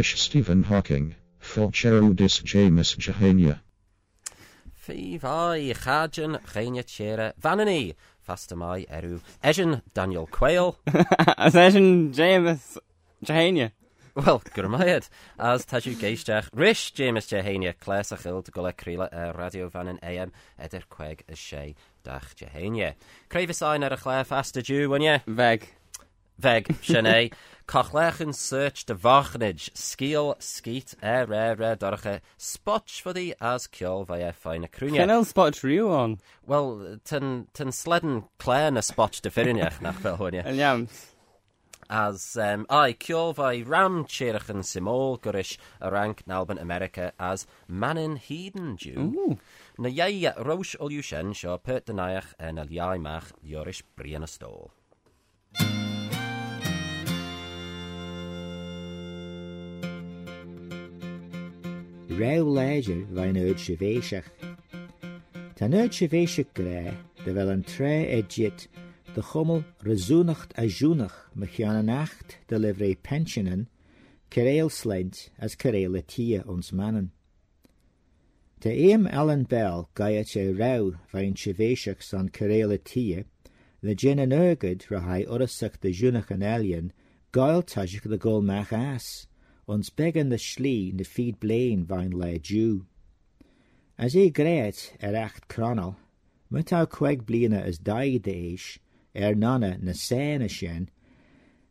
Danish Stephen Hawking, Fulcherudis James Jehania. Fi fai, chajan, chainia tiera, vanani fast mai erw, Ejan Daniel Quayle. as esion James Jehania. Wel, gwrmaiad, as tasiw geisdach, rish James Jehania, cles a chyl dy crila y radio fan yn AM, edrych cweg y siei dach Jehania. Creif y sain ar y chlef, as dy jw. Feg. Feg, Sianei. Cochlechyn search dy fochnage, sgil, sgit, er, er, er, dorach e, spotch fod i as ciol fai e ffain y crwniau. Cynel spotch rhyw on? Wel, tyn sledyn clen y spotch dy ffyriniach nach fel hwn, ie. Yn iawn. As, um, ai, ciol fai ram cheirach yn symol gyrish y rank nalban America as manin hydyn diw. Na iei rawsh o liw sien sio pert dynaiach yn aliau mach liorish brian y stôl. Rauwleiger wein uitjevéisech. Tan uitjevéise gré, de wel een tre edjit, de gommel rezoenacht a joenach, nacht de Livre pensionen, kereel slent as kerele tia ons mannen. De eem Alan Bell Gaet e rauw wein jevéisech san kerele de genen an rahai orasach de joenach en alien, gael tajik de golmach as. Ons began de slí na feed blain bhain le dú. As é gréit ar acht cronal, mu tá chuig bliana as daid éis, ar nana na séna sin,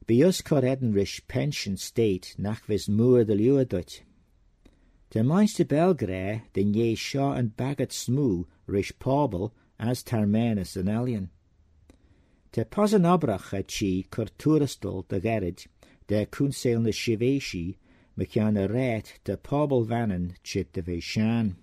Bí us chu edan ris pension state nach vis muair de luúdut. Tá mainste belgré den dhé seo an bagad smú ris pobl as tarménas an alien. Tá pas an abrach a tí chur túrastal de gerid de cúnsil na sivéisi me cean a réit de pobl vanan chit de bheith sean.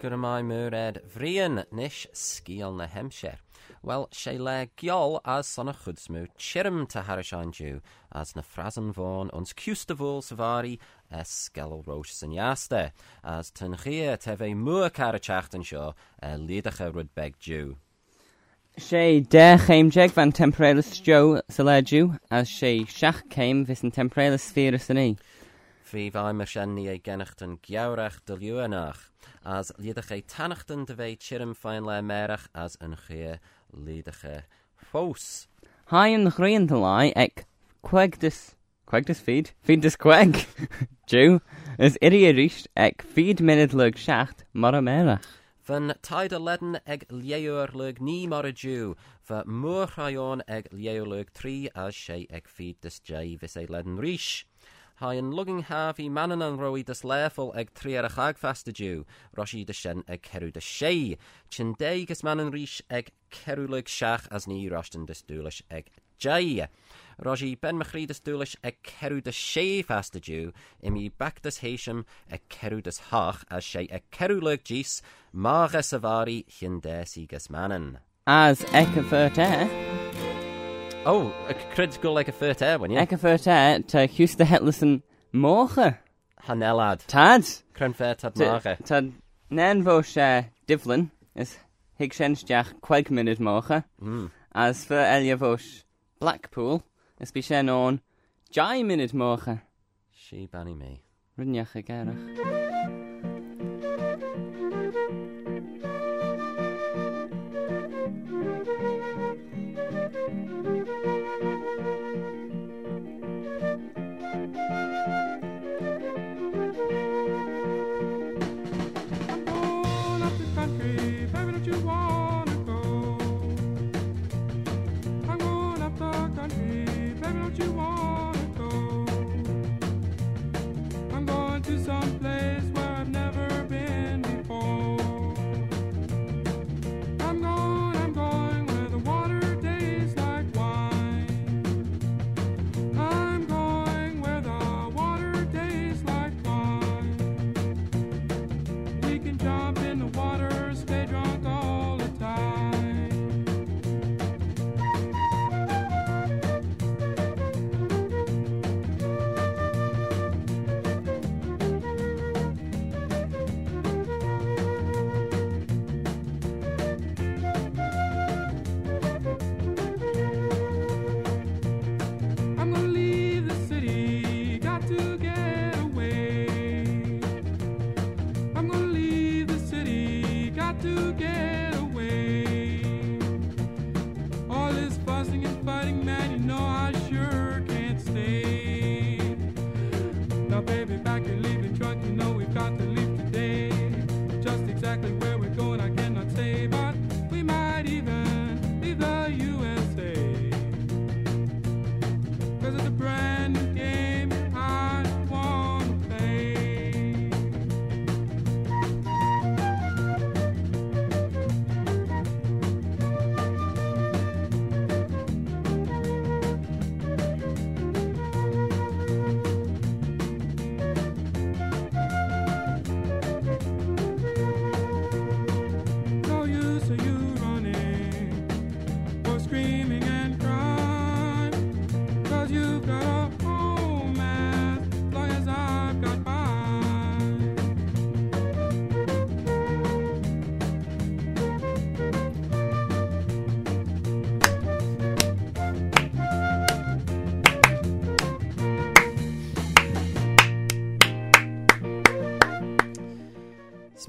Gwyd mai mwr ed frian nish sgiol na hemsher. Wel, sé le giol as son a chudsmú chirm ta haris an diw, as na frasen fôn ons cwstafol savari es sgelw roes yn iaste, as tyn chia e, mwy car y chacht yn sio, e lidach e rwyd beg diw. Sé de chéimteag fan temporalis Jo sa leidú a sé seach céim vis an temporalis sfér san é. Fi fai me sinní ei gennacht an giawrach do luúanach, as líadach é tanachtan de bhéh chirm féin le merach as an chia e lídacha e fós. Haim nachríon de lá ag chuigdus Quagdus feed? Feedus quag? Jew, is iria e richt ec feed minute lug shacht mara merach. Fan taide leden ag léúleg ní mar a dú, fa muórchaón ag léúleg trí a sé ag fi is dé vis é leden ríis. Ha an lugging haf í manan an roií des léfol ag tríar a chaag festadú, Rosí de sin ag ceú de sé, Tsin dégus man an ríis ag ceúleg seach as ní rastan desúles ag deie. Roí ben marí is dúlais a ceú de sé festaú i mí bactas héisiim a ceú is haach a sé a ceúla díos mágus sa bharí chin déígus manan. As oh, ag a bhirte? Ó acrid go le a furte bhain ag a furte tá hiústa hetlasan mócha Hanelad Tád crun fé tá mácha Tá nenmhó sé diflin is hiic sin deach 2 minút mócha hmm. as fu eilehós. Blackpool is bhí sé ón de minid mócha. Si banní mé. Rinneach a geirech.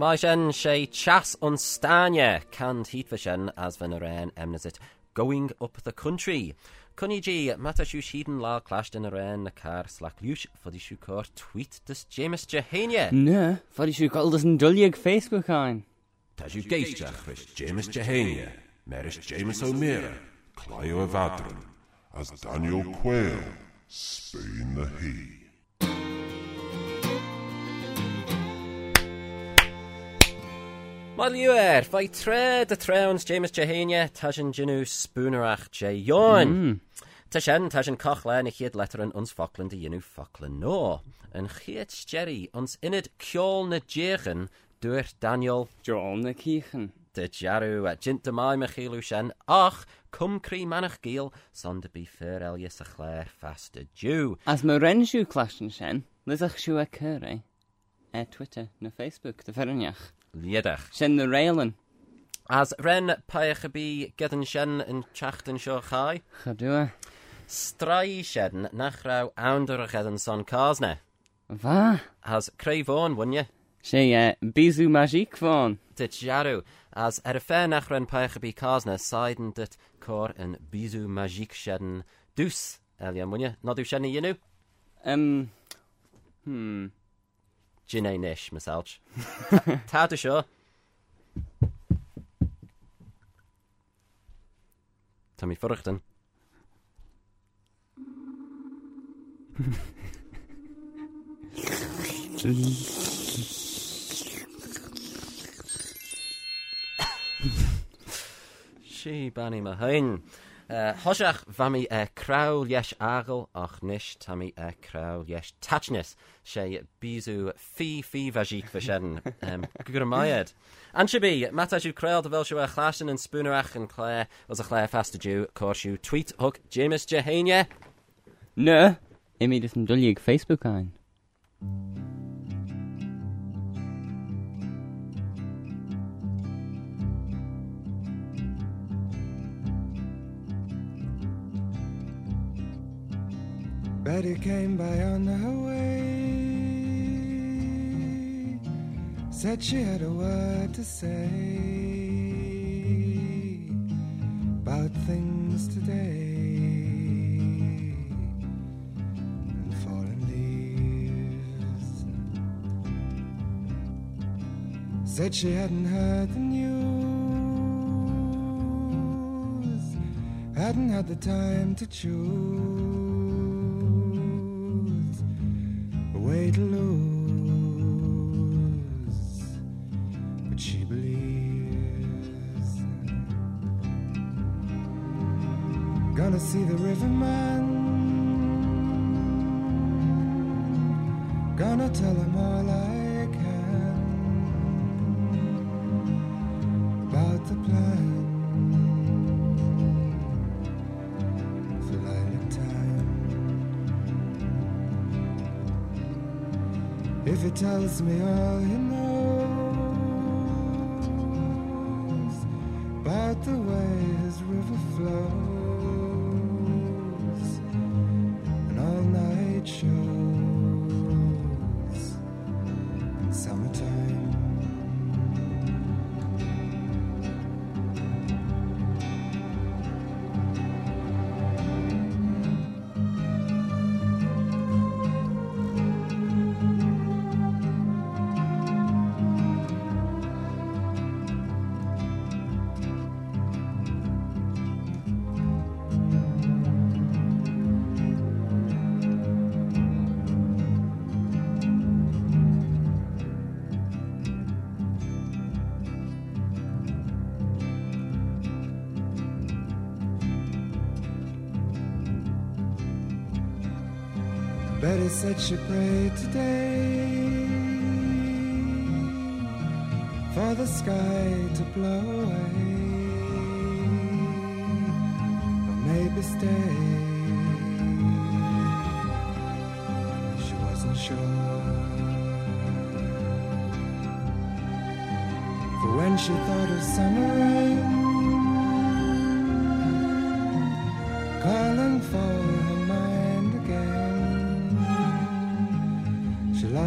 Má sin sé chas an staine can hífa sin as bhena réin emnasit going up the country. Connigé mata siú sian lá cláist in a réin na car slaúis fodí siú cór tweet dus James Jehéine? Ne, fodí siú caldas an duliaag Facebookáin. Tá siú géisteach chris James Jehéine, mer is James O'Meara, Cláú a bhadran, as Daniel Quail, Spain na híí. Wel yw er, fai tre de trewns James Jehania, tajan jynw spoonerach Jeyon. Mm. Tashen, tashen cochla yn chiad letter yn ons Falkland de ynw Falkland no. Yn chiad Jerry, ons inid ciol na jechen, dwy'r Daniel. Joel na cichen. Dy jarw, a jint mai mych i ach, cwm cri manach gil, son dy bu ffyr elias a chler fas dy jew. As mae ren siw clasyn sien, lysach siw e cyrra, e Twitter na Facebook, dy ferniach. Liedach. Sin na réalan. As ren paech a bí gedan sin in chachten seo chai? Chadua. E. Strai sin nach rau awndor a chedan son casne. Fa? As creifon, wynye? Sé uh, e, bisú magic fôn. Dit jarú as er a fé nach ran pechabí cásna saiden dit cor an bisú magic sedan dús. Elia, mwynhau, nodw siannu i nhw? Um, hmm. Jinné Nish, mesáilt. Tá to Tá Tommy forachtan. sí banny. Eh, Thseach bhamí eh, crá leis agal ach níis tamí eh, crá leis tanis sé bíú fiíhheisií fa sin gur maiad. An si bí mataú creail a bhil se a chlasin an spúnaach an chléir os a chléir festaú cóisiú tweet thug James Jehéine? Nu, imimi is an dulíag Facebook ein. Betty came by on her way. Said she had a word to say about things today. And leaves. Said she hadn't heard the news. Hadn't had the time to choose middle of Betty said she prayed today for the sky to blow away, or maybe stay. She wasn't sure. For when she thought of summer rain, calling for her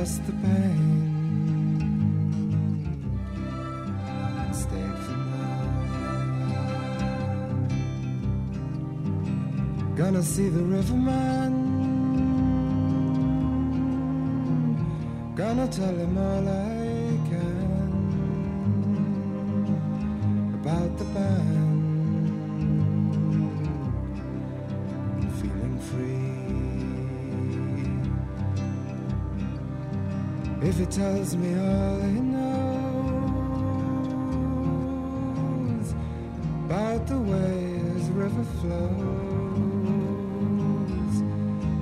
the pain and for mine. Gonna see the riverman. Gonna tell him all I. tells me all he knows about the way his river flows,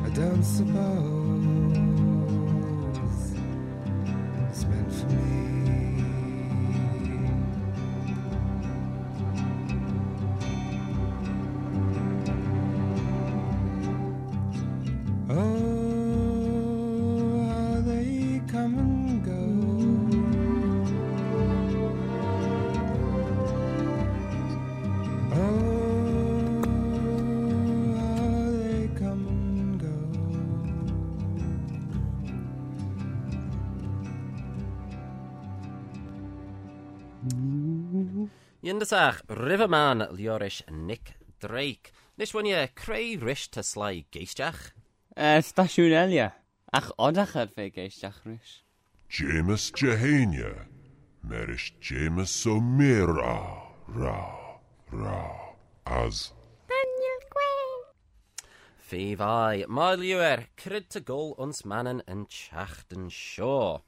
I don't suppose Yndysach, Riverman, Liorish, Nick Drake. Nes wyn ie, creu rish tyslai geistiach? Uh, e, stasiwn elia. Ach odach ar fe geistiach rish. James Jehania. Merish James O'Meara. Ra, ra, as. Daniel Gwe. Fi fai, mae liwer, cryd ta gol ons manen yn chacht yn sio.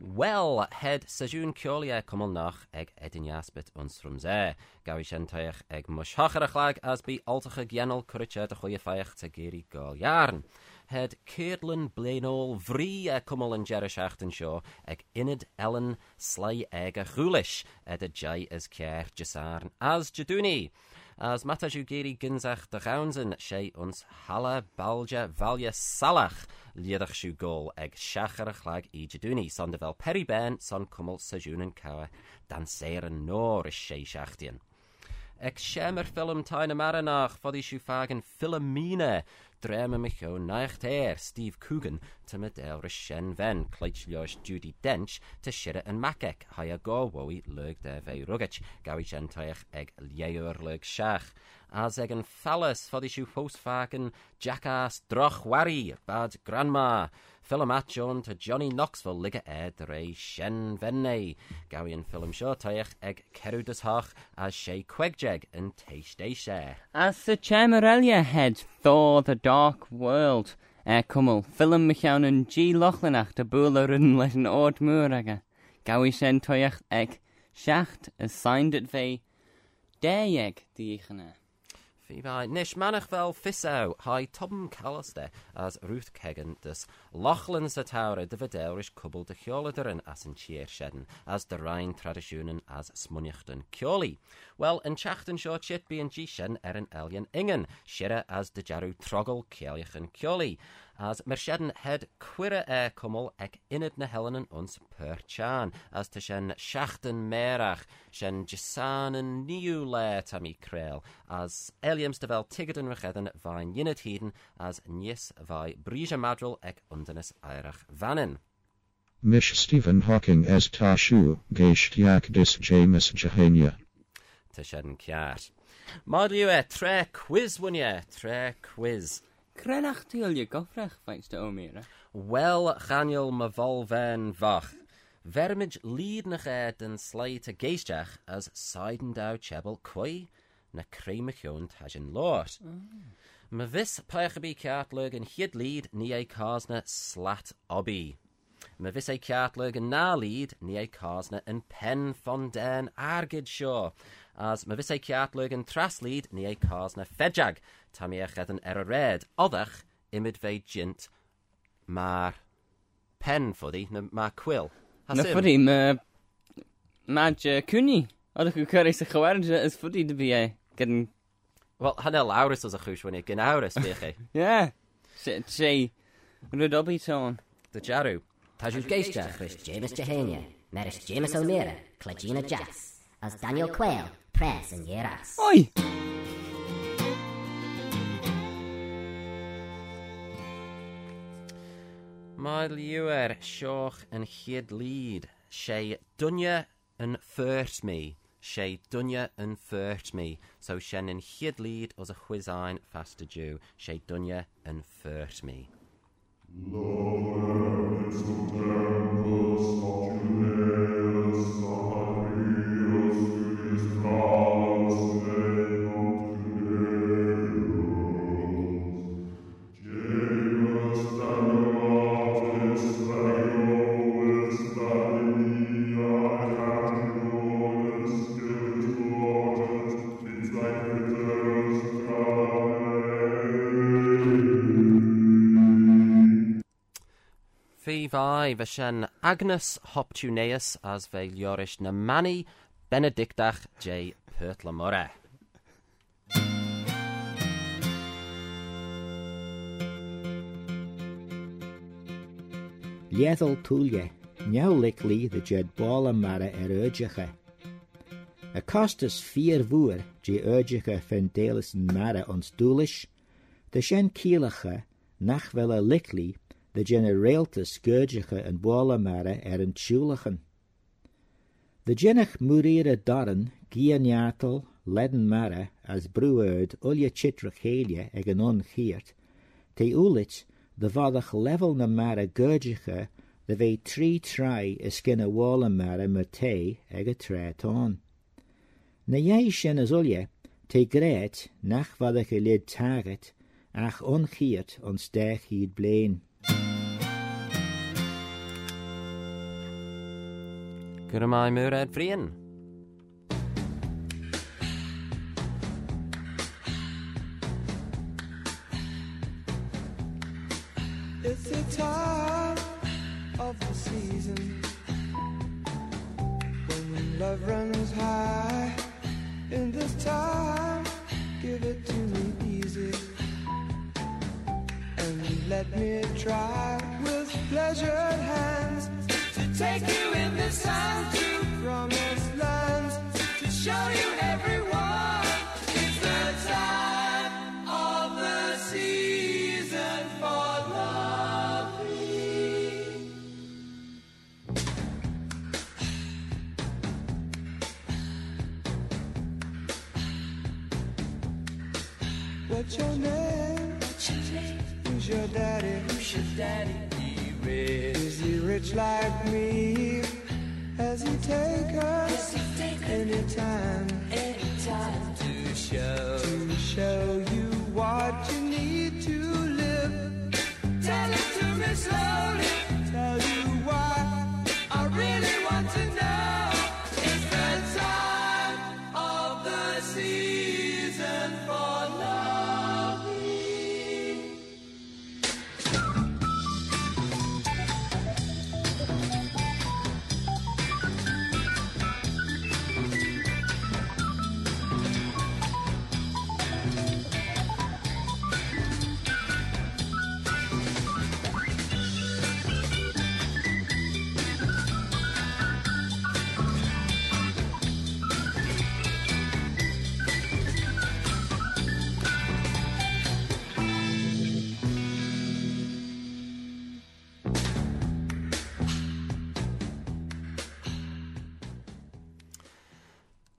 Well, het seisiún ceolia cummal nach ag edinjaspit onsrumsé. Gaí sintaich ag muthacharachlaag as bí altacha ghéanal cuirte a chuo feocht a géirí gáiljaarn. Het Keirlin bléóil bhrí a cummal an jeire seachtain seo ag inad Ellen slai ag a chuúlis ed a dé is céir desáarn as deúní. as mataú géirí ginsaach de raansin sé ons halle balja valja salach liadach siw gol ag siachar y chlag i jadwni, son dy fel peri ben, son cwmwl sejwn yn cawe, dan seir yn nôr y siei siachdian. Ec siem yr ffilm tain y maranach, i siw ffag yn Philomena, drem y micho naich ter, Steve Coogan, tymyd el rysien fen, cleitlioes Judy Dench, ty sire yn macec, hai a gorwowi lyg de fe rwgach, gawi gentaiach eg lieiwr lyg siach a egen phallus for the shoe postfaken jackass droch wari bad grandma. Film atjon to Johnny Knoxville ligger ed rei shen venne gawian film taich eg kerudus hach as she quegjeg and taste as the chamarelia head Thor the Dark World. Er cwmwl ffilm mychawn yn G. Lochlinach dy bwyl o'r leis yn oed mŵr aga. E. Gawi sen toiach eg siacht y saind at fe. Deieg di eich yna. Fi fai. Nish manach fel fisaw, hai Tom Callister as Ruth Kegan dys Lochlan sa tawr dy fydelrish cwbl dy chioladarin as yn chier shedden, as dy rhain tradisiwnen as smuniachtan cioli. Wel, yn chachten sio chit bi yn gishen er yn elian ingen, shira as dy jarw trogol cieliach yn cioli as mersiaden head quira e kummel ec inid na helenen ons perchan, as te shen schachten merach, shen jisanen niu le tam i as eliams de vel tigeden recheden vain jinid heden, as nies vai brija madrol ec undanis eirach vanen. Mish Stephen Hawking as Tashu, Geishtiak dis James Jehania. Tashen Kiat. Modliw e, tre quiz wyn e, tre quiz. Crenach ti olie gofrach faint o omera? Wel, chaniol my volfen fach. Vermage lyd na chedd yn slai ta geisteach as saiden daw chebel cwy na creimichion tajin lort. Mm. My vis paechabi cartlug yn hyd lyd ni ei carsna slat obi. My vis ei cartlug yn na lyd ni ei carsna yn pen fonden argyd sio. Sure as mae fus ei ciadlwg yn traslid ni ei cars na ffedjag, tam i echedd yn er o red. Oddach, imid fe jint, mae'r pen ffoddi, mae'r cwyl. Na ffoddi, mae... Mae cwni. Oeddech chi'n cyrraedd sy'ch chwerdd ys ffoddi dy fi e. Gyn... Wel, hanner lawrys oes y chwys wni, gyn awrus fi chi. Ie. Tre. Rydobi tôn. Dy jarw. Ta jw geisio. Chris James Jehania. Meris James O'Meara. Cladina Jass. As Daniel Quayle presenggeras. Oi! Mae liwer sioch yn chyd lyd, Se dynia yn ffyrt mi. Siei dunya yn fyrt mi. So sien yn chyd lyd os y chwisain fast y Jew. Siei dunya yn fyrt mi. Lower into temples of Jew. bhá bheit sin Agnes Hoptúnéas as bheith leoris na Manní Benedictach J Pertla Morre. Léadal túlia neollik lí de jed bála mara er ar öideige. A costas fír bhuaair dé öideige fan délas an mara ans dúlis, de sin cíalacha nachhfuil a liclíí le dénne réalte scourdicha an bóla mare ar an tsúlachan. De dénnech muíre daran gíanjaartal leden mare as breúid olje chitre chéile ag an onchiart, Tá úlit de vadach level na mare gurdicha de bvé trí trai is cinnne bhála mare mar té ag a tréán. Na dhé sin as olje te gréit nach vadach go lid taget ach onchiart ons deich iad bléin. Gyrmai myred frian. It's the time of the season when love runs high. In this time, give it to me easy and let me try with pleasured hands take you in this time to promised lands to show you everyone. It's the time of the season for loving. What's your name? Who's your daddy? Who's your daddy? Rich like me? Has he take us anytime? To show to show you what you need to live. Tell it to me slowly.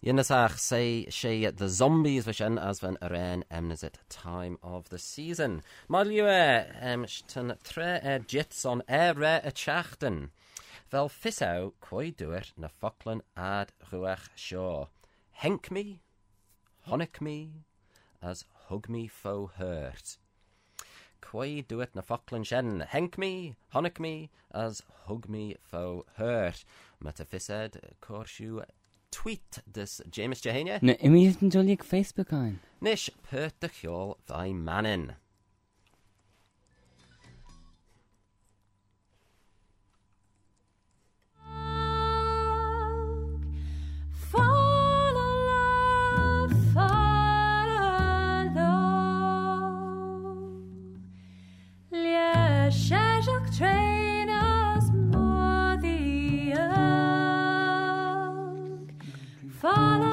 Yunasach say she the zombies which in as van Iran emnes it time of the season. Malue e, em tan tre er jits on ere y chachten. Fel fisaw coi dwyr na ffoclan ad rhywach sio. Henc mi, honic mi, as hug mi fo hurt. Coi dwyr na ffoclan sien. Henc mi, honic mi, as hug mi fo hurt. Metafised corsiw tweet this, James Jehane. Ne, imi jisn jolik Facebook ein. Nish Pertachol vai mannen. Father.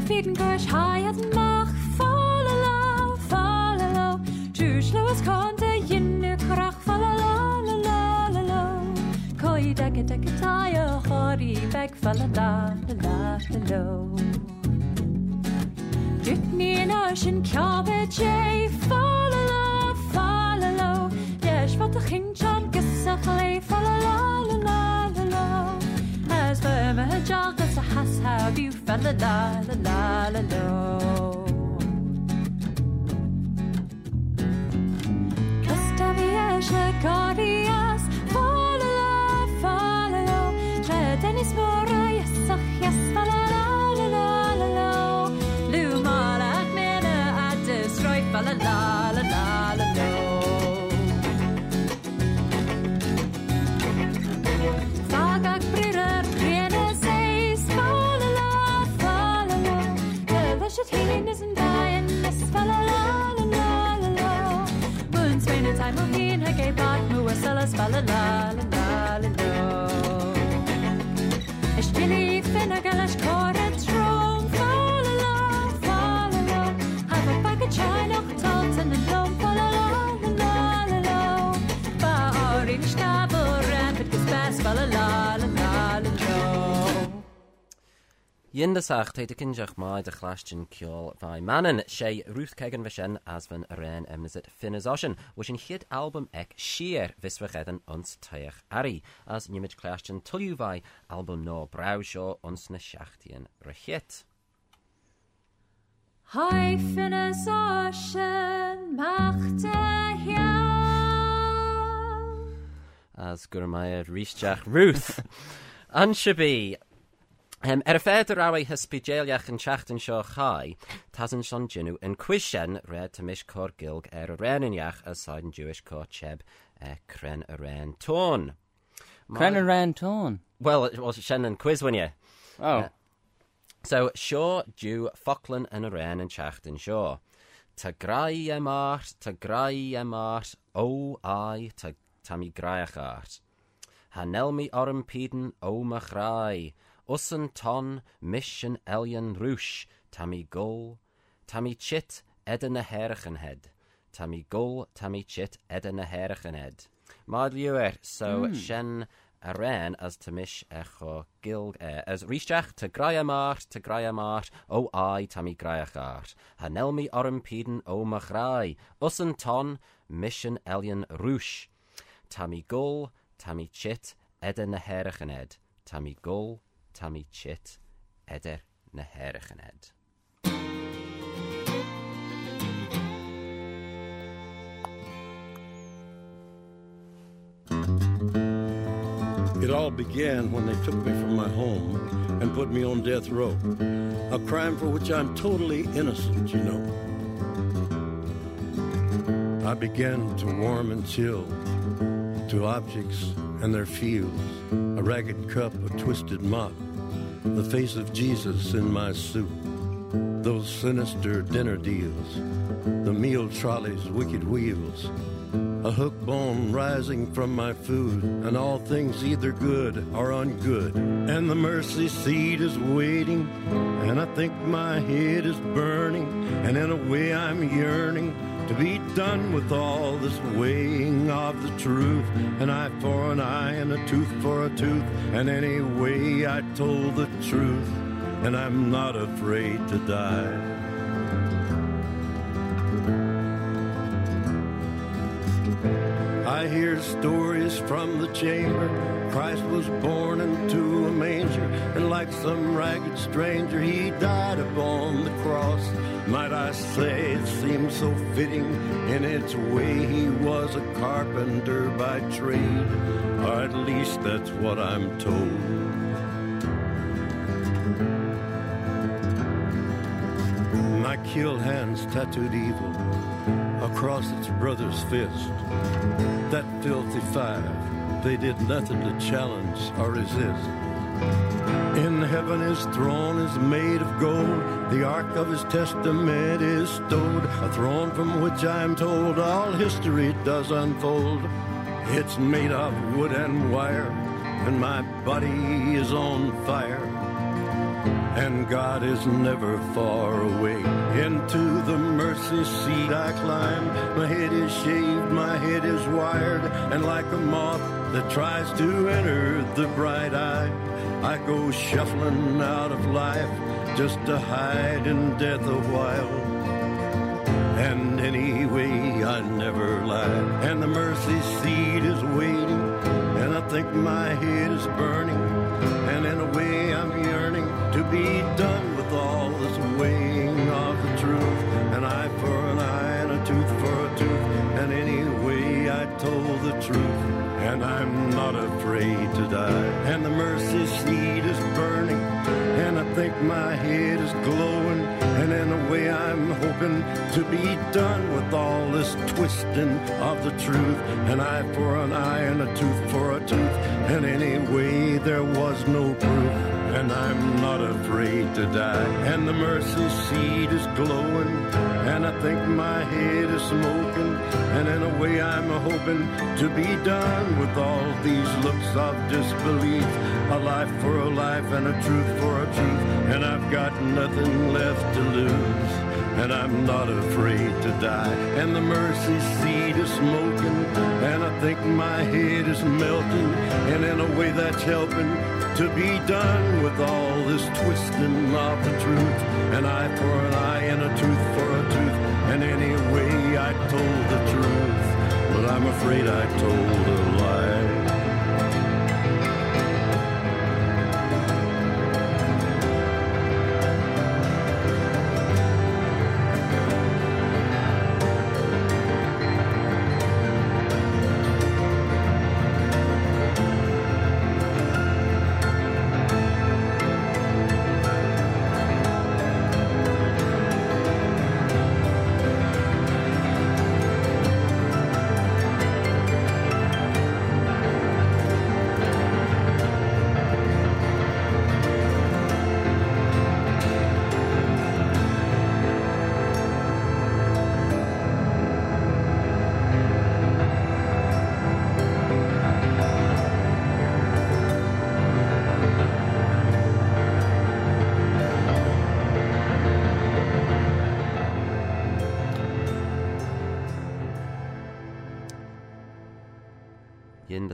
feet push high and mach volle low, volle low. Tuurslowes konnte jinder kracht volle la la la la la. Koi dekke dekke taie hori bek volle la la la la. Dutni en ocean kjabe jay volle la low. Dash wat de ging chan gissach le volle la la la la la. As verme her jar a has have you fell la la la. Dhéndaach éide cinseach máid a chhlaistin ceol bhaid manan sé ruúthcegan bheit sin as bhan a réin imnaid finisáin, sin chiad albumm ag siar visfachéan ons taoach airí as nimimiid chláistin tuliúhhaid albumm nó brah seo ons na seaachtaíon rachiit. Hai finisá sin machta heal. As gur maiad ríisteach ruúth. An sibí Um, er fed yr awau hysbygeliach yn siacht yn sio chai, tas yn sion jynw yn cwysien red tymish cor gilg er y ren yn iach a yn Jewish cor cheb e cren y ren tôn. Cren y ren tôn? Wel, well, sien yn cwys wyn Oh. Uh, so, sio Jew ffoclan yn y ren yn siacht yn sio. Ta grai e art, ta grai e art, o ai, ta, ta mi graiach art. Hanel mi orym piden, o mach rai usan ton mish elian elyon roosh, tammy gol, tammy chit eden a herachenhed, tammy gol, tammy chit eden a herachenhed. head. Liw er, so mm. shen a ren as tamish echo gilg e, as rishach ta graia mart, ta graia mart, o ai tammy graiach art, hanelmi orum piden o machrai, usan ton mish elian elyon roosh, tammy gol, tammy chit eden a herachenhed, tammy gol, chit, eder na. It all began when they took me from my home and put me on death row. A crime for which I'm totally innocent, you know. I began to warm and chill to objects and their feels. A ragged cup, a twisted mop, the face of Jesus in my soup, Those sinister dinner deals, the meal trolley's wicked wheels, a hook bone rising from my food, and all things either good or ungood. And the mercy seat is waiting, and I think my head is burning, and in a way I'm yearning to be done with all this weighing of the truth. An eye for an eye and a tooth for a tooth, and anyway I told the truth, and I'm not afraid to die. Hear stories from the chamber. Christ was born into a manger, and like some ragged stranger, he died upon the cross. Might I say it seems so fitting in its way he was a carpenter by trade, or at least that's what I'm told. Kill hands tattooed evil across its brother's fist. That filthy five, they did nothing to challenge or resist. In heaven his throne is made of gold, the ark of his testament is stowed, a throne from which I'm told all history does unfold. It's made of wood and wire, and my body is on fire. And God is never far away. Into the mercy seat I climb. My head is shaved, my head is wired, and like a moth that tries to enter the bright eye, I go shuffling out of life just to hide in death a while. And anyway, I never lied. And the mercy seat is waiting, and I think my head is burning. And in a way, I'm yearning to be done with all this weighing of the truth. An eye for an eye, and a tooth for a tooth. And anyway, I told the truth, and I'm not afraid to die. And the mercy seat is burning, and I think my head is glowing. And in a way, I'm hoping to be done with all this twisting of the truth. An eye for an eye and a tooth for a tooth. And anyway, there was no proof. And I'm not afraid to die. And the mercy seat is glowing. And I think my head is smoking. And in a way, I'm hoping to be done with all these looks of disbelief. A life for a life and a truth for a truth. And I've got nothing left to lose. And I'm not afraid to die. And the mercy seat is smoking. And I think my head is melting. And in a way, that's helping to be done with all this twisting of the truth. An eye for an eye and a tooth for. And anyway, I told the truth. But I'm afraid I told a lie.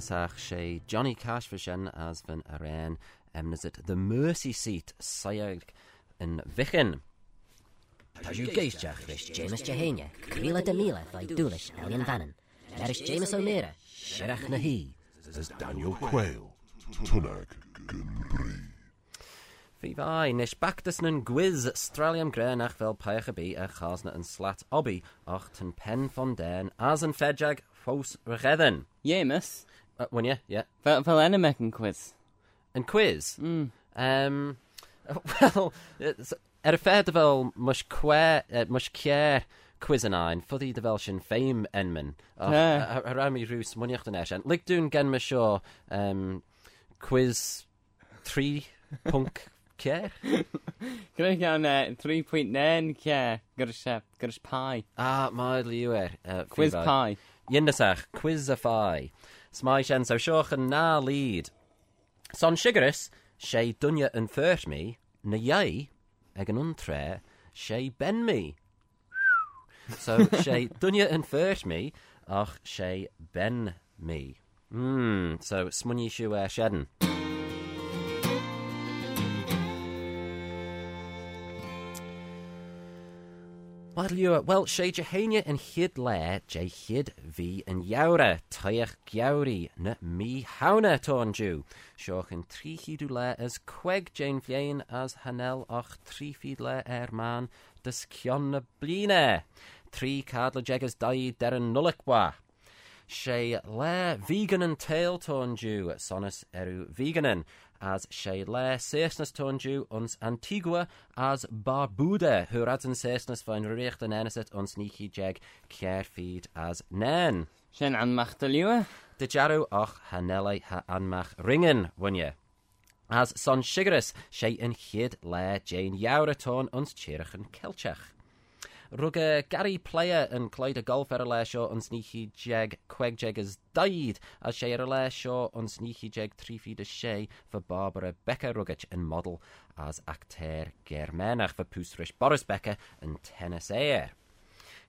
Glasach sé Johnny Cash for sin as a aréin emnas it the Mercy Seat saag in vichin. Tá siú géisteach leis James de Críla de míle fai dúlis Elian Vannon, Eris James O'Meara, Serach na hí, as Daniel Quayle, Tunag Gymru. Fi fai, nes bactus nhw'n gwiz straliam grenach fel paech y bi a chasna yn slat obi, och tyn pen fondern as yn fedjag fwys rachedden. Ie, yeah. Uh, when yeah, yeah. Fel, fel yn mec yn quiz. Yn quiz? Mm. Um, well, er y ffed fel mwys cwe, er, mwys cier quiz yna yn ffoddi dy fel sy'n ffeim enmyn. Ar ram i rhyw smuniach dyn eisiau. Lig dwi'n gen my sio um, quiz 3.4? Gwneud iawn e, 3.9 cier gyrs pai. Ah, mae'r liwer. Uh, quiz pai. Yen quiz a phai. Smáid sin sa seoch an ná líd. San sigaris sé dunne an fuirtmí na dhé ag an untré sé benmí. So sé dunne an fuirtmí ach sé ben mí. Mm, so smuní siú a e sedan. Wad liwa, wel, se jehainia yn hyd le, je hyd fi yn iawra, taiach giawri, na mi hawna tôn jiw. Sioch yn tri hyd le as cweg Jane fiein as hanel och tri hyd le er man, dys cion blina. Tri cadla jegas dau der yn nulacwa. sé le víganan téiltónú sonas eru veganen, as sé le torn tónú ons Antigua as Barbuda, thurad an sénas fein riocht an enasit ons níí jeag ceirfid as nan. Sin anmach de? De jarú ach hanelai ha anmach ringen wonje. As son sigaras sé in chiad le Jane Yauraton ons tíirechan Kelteach. Rwg e Gary Player yn cloed y golf ar y le sio yn snichi jeg cweg jeg ys daid a sie ar y le sio yn snichi jeg tri ffid y sie fy Barbara Becker Rwgach yn model as acter germenach fy pwsrish Boris Becker yn tennis air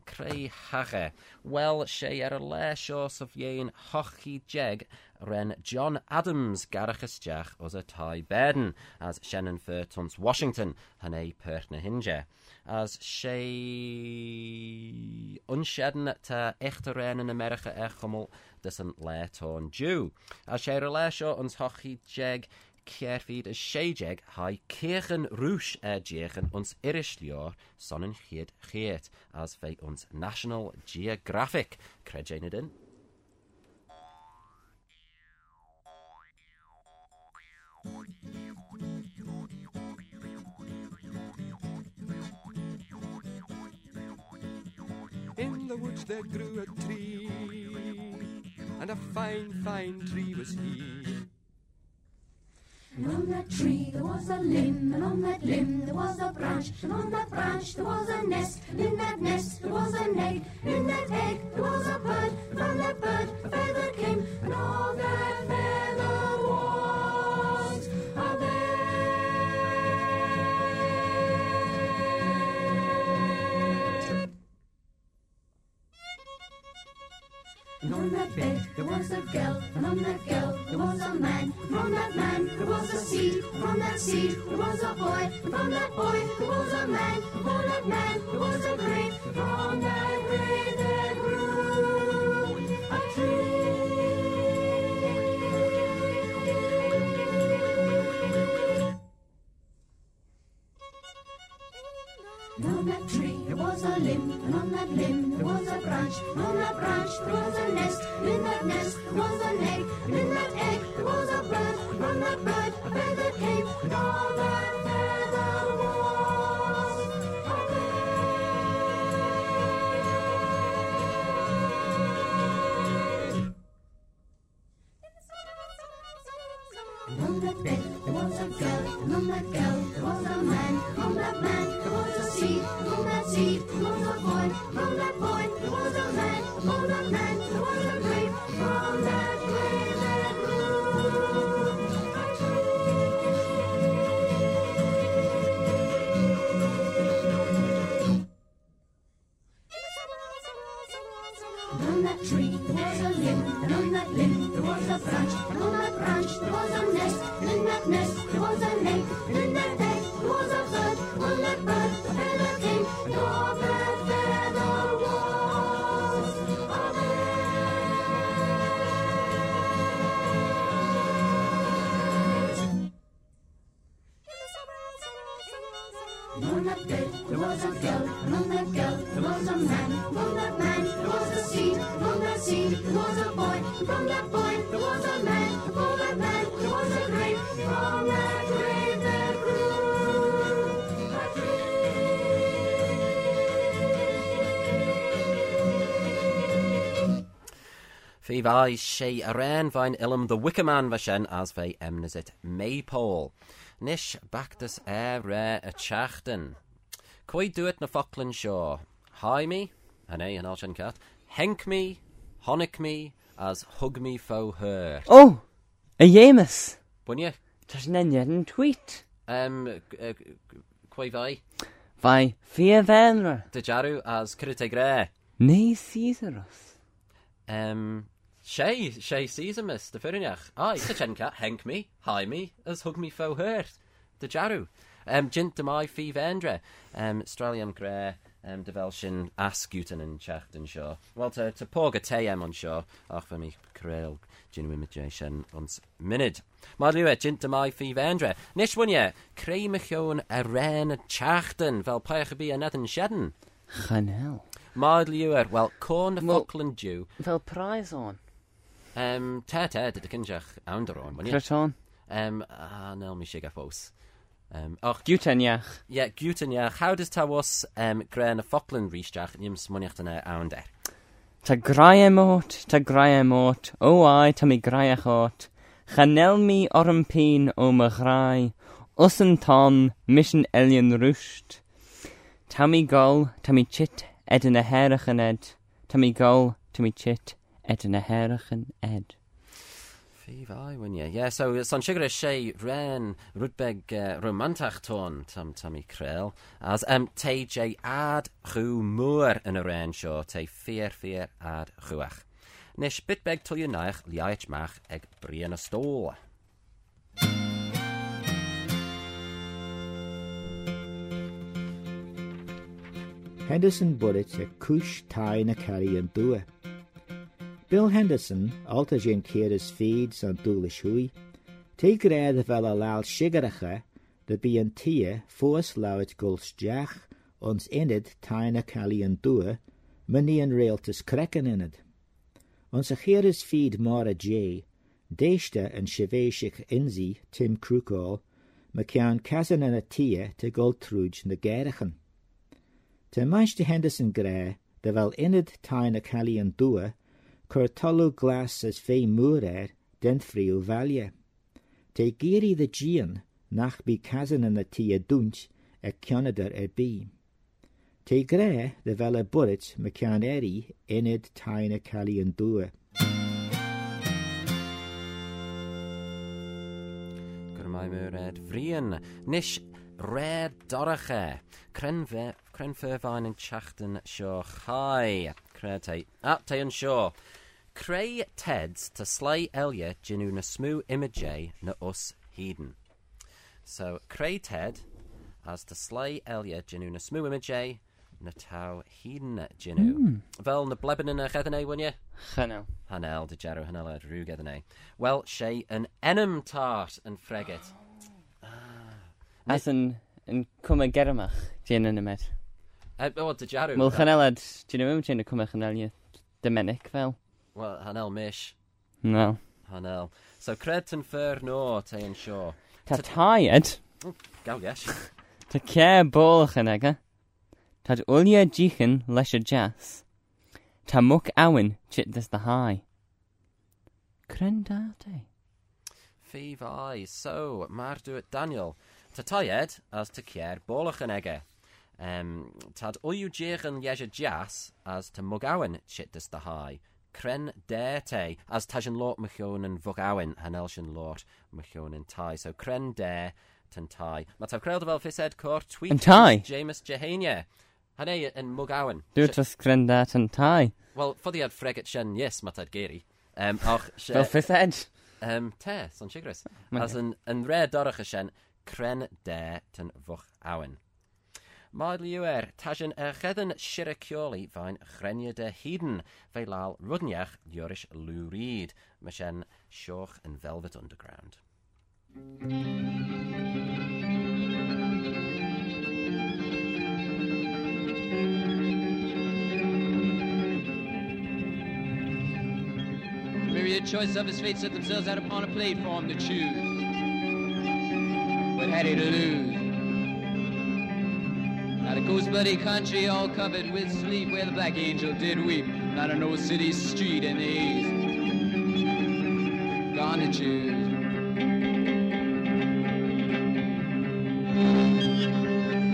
creu hache. Wel, se ar y le sio sofiein hochi jeg ren John Adams garach ysdiach os y tai beden, as Shannon Fur Washington, hynny pert na hinge as sé unseadan tá echte ren in America e chumol dus an leitón Jew as sé ar uns seo an thochií jeag ceirfid a séideag ha kirchen rúis a déchan ons iris leor son yn chiad chiad as fe ons National Geographic creéine din. The woods there grew a tree, and a fine, fine tree was he. And on that tree there was a limb, and on that limb there was a branch, and on that branch there was a nest, and in that nest there was an egg, and in that egg there was a seed was a boy, from that boy there was a man, from that man there was a on that limb there was a branch, and on that branch there was a nest, in that nest there was an egg, Fi fai sé a ren fain ilm the Wicker Man fashen as fe emnesit Maypole. Nish bactus air re a chachten. Cwy duet na Falkland Shaw. Hi me, hynny yn alchan cat. Henk me, honic me, as hug me fo her. Oh, a Yamus. Bunye? Tys neniad yn tweet. Um, cwy fai? Vai fia venra. Dy jaru as gre. Nei Caesarus. Um, Shay, Shay sees a mist, the Furiniach. chen cat, henk me, hi me, as hug me fo hurt, the Jaru. Um, jint demai fi vendra, um, straliam gre, um, develsion ascutan yn chacht e, yn sio. Wel, te, te pog a teiem on sio, ach fe mi creul jyn wym y jason ond munud. Mae'r liwe, jint demai fi vendra. Nis wynia, creu mychion a ren y chachten, fel paech y bu yn edyn. Chanel. Mae'r liwe, wel, corn y well, Falkland Jew. Fel prize on. Um, te, te, dy dy cynsiach, awn dy ro'n, Creton? Um, a nel mi sig a ffos. Um, och, Gwteniach. Ie, yeah, gwteniach. How does tawos um, gren y ffoclen rhysdiach ni'n smoniach dyna awn der? Ta graem ot, ta graem ot, o ai ta mi graech ot. Chanel mi o'r pin o my grai, os yn tom, mission elion rwst. Ta mi gol, ta mi chit, ed yn y herach yn ed. Ta mi gol, ta mi chit, Ed yn y herach yn Ed. Fi fai, wyn ie. Ie, yeah, so, son sigur y sei, ren, rwdbeg uh, romantach tôn, tam tam i crel. As um, te jay ad chw mwr yn y ren sio, te ffyr, ffyr, ad chwach. Nes bitbeg twy yn naich, liaich mach eg brian y stôl. Henderson Burrich a Cush Tai na Cari yn dŵa. Bill Henderson, altijd een keer feed zijn doel is hui, tegred wel al al shigerige, de bientier voors lauwt guls jach, ons in het tijne kalien duur, menien reelt is krekken in het. Onze keer is feed mora jay, and en shivesik inzi, Tim Krukol, mekian kazen en het te gultruj de gerichen. Ten meiste Henderson gre, de wel in het tijne kalien cortolo glasas fe murer den friw valje. Te giri the gian, nach bi casan yn y tŷ y dwnt e cionadar er bi. Te gre the fel y me can eri enid tain y cali yn dŵr. Gyrmau mwred er frien, nish red dorache, crenfe, crenfe fain yn chachten siochai. Cre tei. A, te yn sio. Creu Teds ta slai elia gynnu na smw imajau na us hiden. So, creu Ted as ta slai elia gynnu na smw imajau na taw hiden gynnu. Mm. Fel na bleben yn eich edynau, wyn ie? Chanel. Hanel, dy jarw hanel ar rhyw edynau. Wel, se yn enym tart yn fregit. Ah. As yn, yn cwma gerymach, jyn yn ymed. E, o, dy jarw. Wel, chanelad, ti'n ei wneud ti'n ei cwmau chaneliad Domenic fel? Wel, hanel mish. No. Hanel. So, cred yn ffyr no, te yn sio. Ta taed? Gael gesh. Ta cer bol chanega. Tad ulia jichin y jas. Ta mwc awen chit dys the high. te? Fif ai. So, mae'r dwyt Daniel. Ta taed as ta cair bolach yn chanega. Um, tad oyu yn yesha jas as ta mwgawen chit dys da hai. Cren de te as tajan lot mychion yn fogawen hanelshan lot mychion yn tai. So cren de tan tai. Mae taf creld fel fised cor tweet. Yn tai? James Jehania. Hynny yn mwgawen. Dwi'n tras cren de tan tai. Wel, ffoddiad fregat sien, yes, mae tad geiri. Um, och, fel fised. Um, te, son sigris. As yn, yn re dorach y cren de tan foch awen. Mae liwer, tasyn y chedden siracioli fain chrenia de hiden, fe lal rwdniach liorish Lou Reed, mae sien sioch yn Velvet Underground. Myriad choice of his fate set themselves out upon a plate for him to choose. What had he to lose? Not a ghost bloody country all covered with sleep where the black angel did weep. Not an old city street in the east. Gone to choose.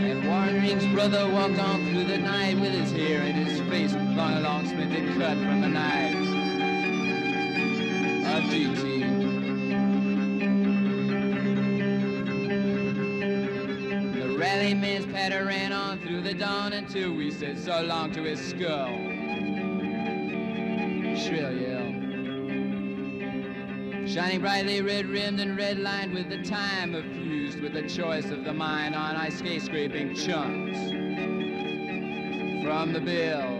And Warren Ring's brother walked on through the night with his hair and his face long along splintered cut from the knives of GT. Patter ran on through the dawn until we said so long to his skull. Shrill yell. Shining brightly red rimmed and red lined with the time of fused with the choice of the mind on ice skate scraping chunks from the bills.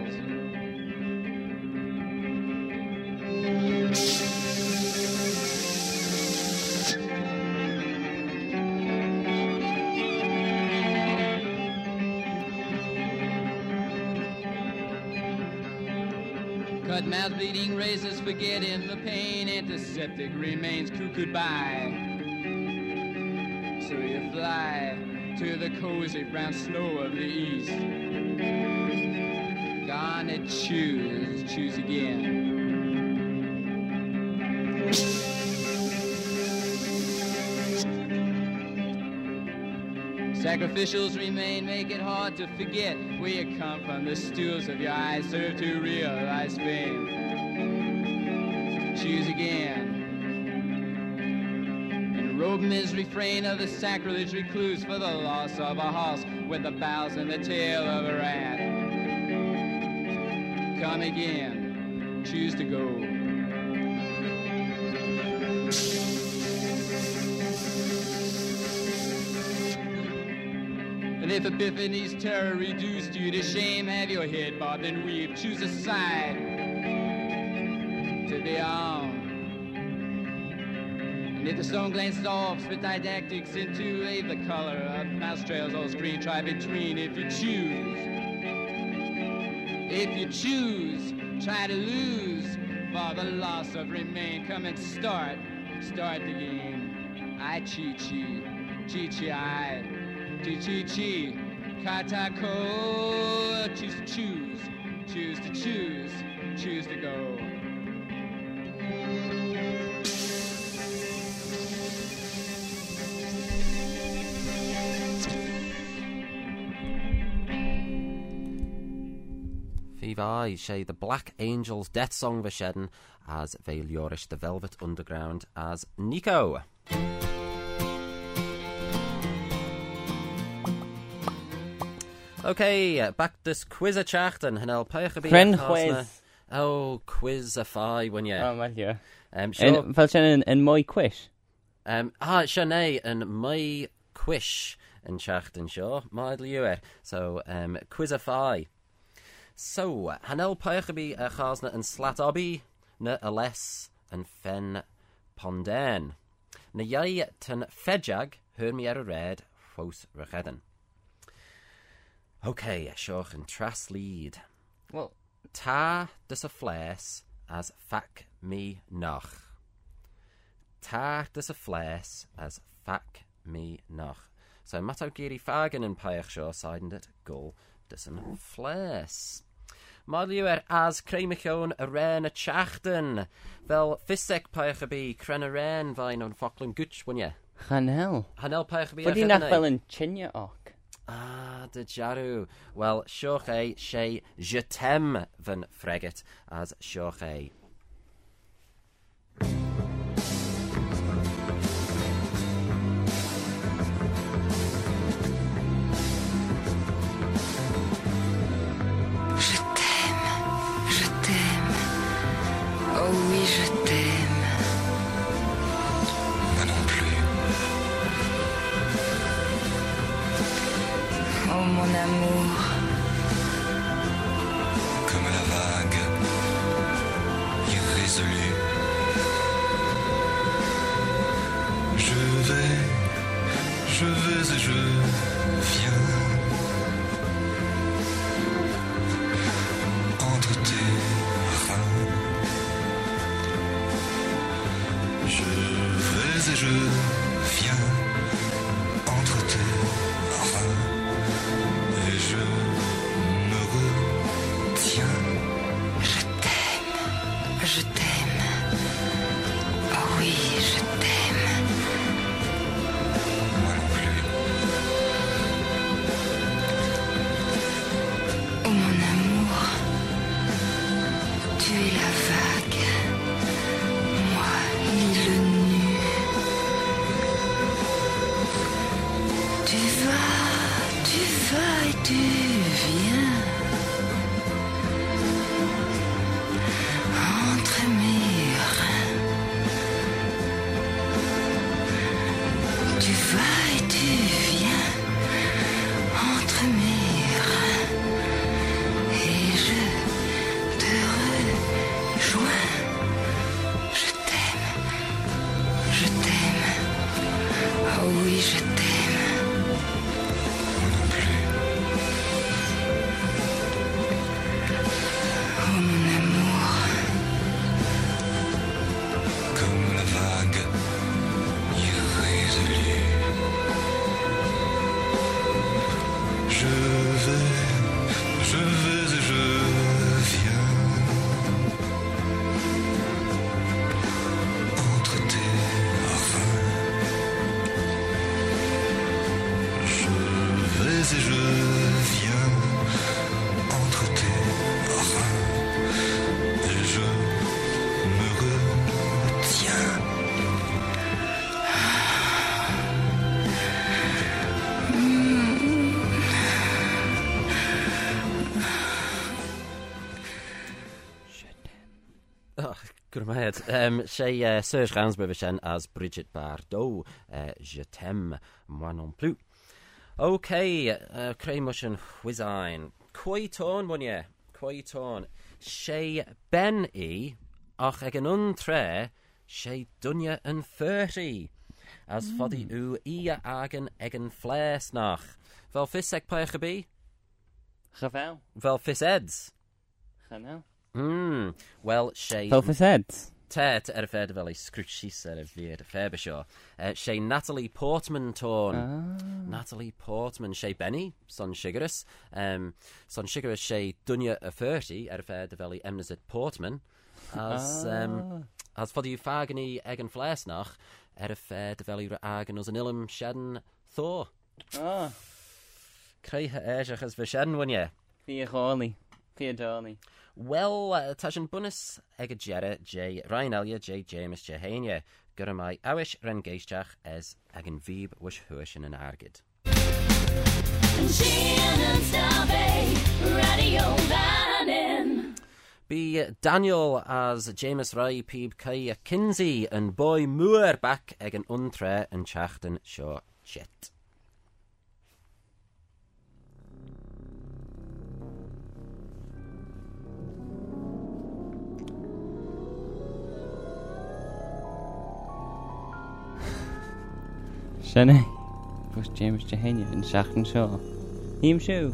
Cut bleeding razors, forgetting the pain. Antiseptic remains cuckooed by. So you fly to the cozy brown snow of the east. Gone to choose, choose again. Sacrificials remain, make it hard to forget where you come from. The stools of your eyes serve to realize fame. Choose again. And Robin is refrain of the sacrilege recluse for the loss of a horse with the bows and the tail of a rat. Come again. Choose to go. And if Epiphany's terror reduced you to shame, have your head bobbed and weave. Choose a side to be on. If the stone glances off, spit didactics into a the color of mouse trails on screen, try between if you choose. If you choose, try to lose for the loss of remain. Come and start, start the game. I chi chi, chi chi I, chi chi chi, katako. Choose to choose, choose to choose, choose to go. Fi vai sé the Black Angels Death Song Vashedden as Veil Yorish the Velvet Underground as Nico. Okay, uh, back this quiz a chat and Hanel Pech Cren quiz. Oh, quiz a fi when you. Oh, well, yeah. Um, sure. En, fel sin yn mwy quit. Um, ah, Sianne yn my quish yn chacht yn sio, maid liwer. So, um, quiz a fi. So, Hanel Paerchabi uh, Chasna and Slat Abi, Na Ales and Fen Ponden. Ne Yai Ten Fejag, Hern a Red, Fos Recheden. Okay, Shoch and Tras Lead. Well, Ta dus a fles as Fak Mi Nach. Ta dus a fles as Fak Mi Nach. So, Matogiri Fagen and Paerchshaw signed it, Gull. Loftus yn ffles. Modliw er as creimichon y ren y tiachden. Fel ffiseg paech y bu, cren y ren fain o'n ffoclwn gwtch, wyn ie. Hanel. Hanel paech y bu. Fyddi na fel yn chinio oc. Ah, dy jarw. Wel, sioch ei, se je tem fy'n freget as sioch ei. and you find in my head. Um, she, uh, Serge Gainsbourg as Bridget Bardot. Uh, je t'aime, moi non plus. OK, uh, creu motion whizain. Cwy tôn, mwyn ie. Cwy tôn. She ben i, och ag yn un tre, she dunia yn 30. As mm. foddi yw i agen ag yn fles nach. Fel fys ag paech y bi? Chyfel. Fel fys eds? Chyfel. Mm. Wel, Shay... Fel ffysed. Ted er y fel ei sgrwtsis er y fyr y ffer sio. Eh, uh, Shay Natalie Portman tôn. Ah. Natalie Portman, Shay Benny, son Shigarus. Um, son Shigarus Shay Dunia y Ferti er y fel ei Emnazid Portman. As, ah. um, as fod i ffag yn ei egen fles nach, er y ffer fel ei ag yn os yn ilym Shedden Thor. Ah. Creu hy eisiau chas fy Shedden wyn ie. Fi eich o'n i. Fi eich o'n i. Wel, uh, ta sy'n bwnes ag y gera J. Ryan Elia J. James J. Heinia. Gyrra mai awys ren geisdiach es ag yn fib wys hwys yn yn argyd. Bi Daniel as James Rai Pib Cai a Kinsey yn boi mŵr bac ag yn untre yn chacht yn sio jet. Shane. Was James Jahania and Shaq Shaw. Him show.